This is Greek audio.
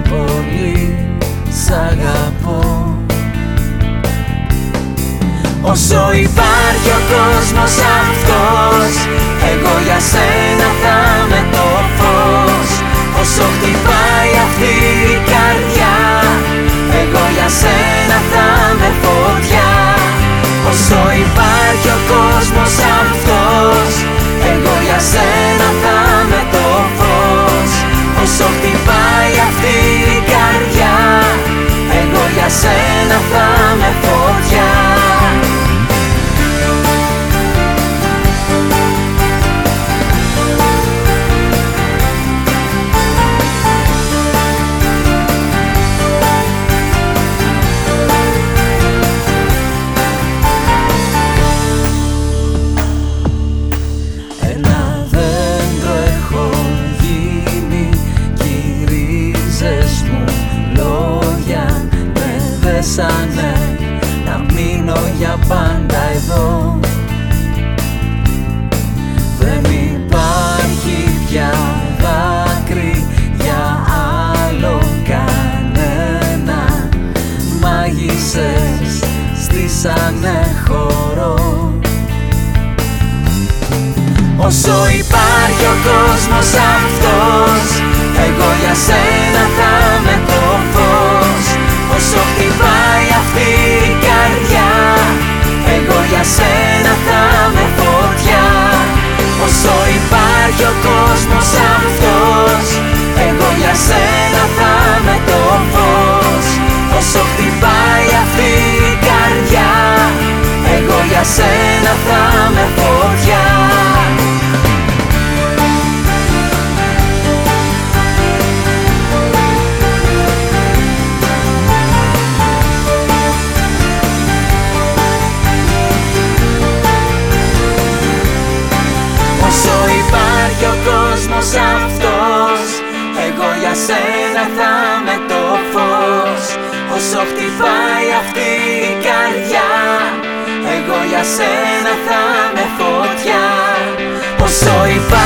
πολύ σ' αγαπώ. να μείνω για πάντα εδώ. Δεν υπάρχει πια δάκρυ για άλλο κανένα. Μάγισσες στήσανε χορό Όσο υπάρχει ο κόσμος αυτός Εγώ για σένα θα αυτός Εγώ για σένα θα με το φως Όσο χτυπάει αυτή η καρδιά Εγώ για σένα θα με φωτιά. Όσο υπάρχει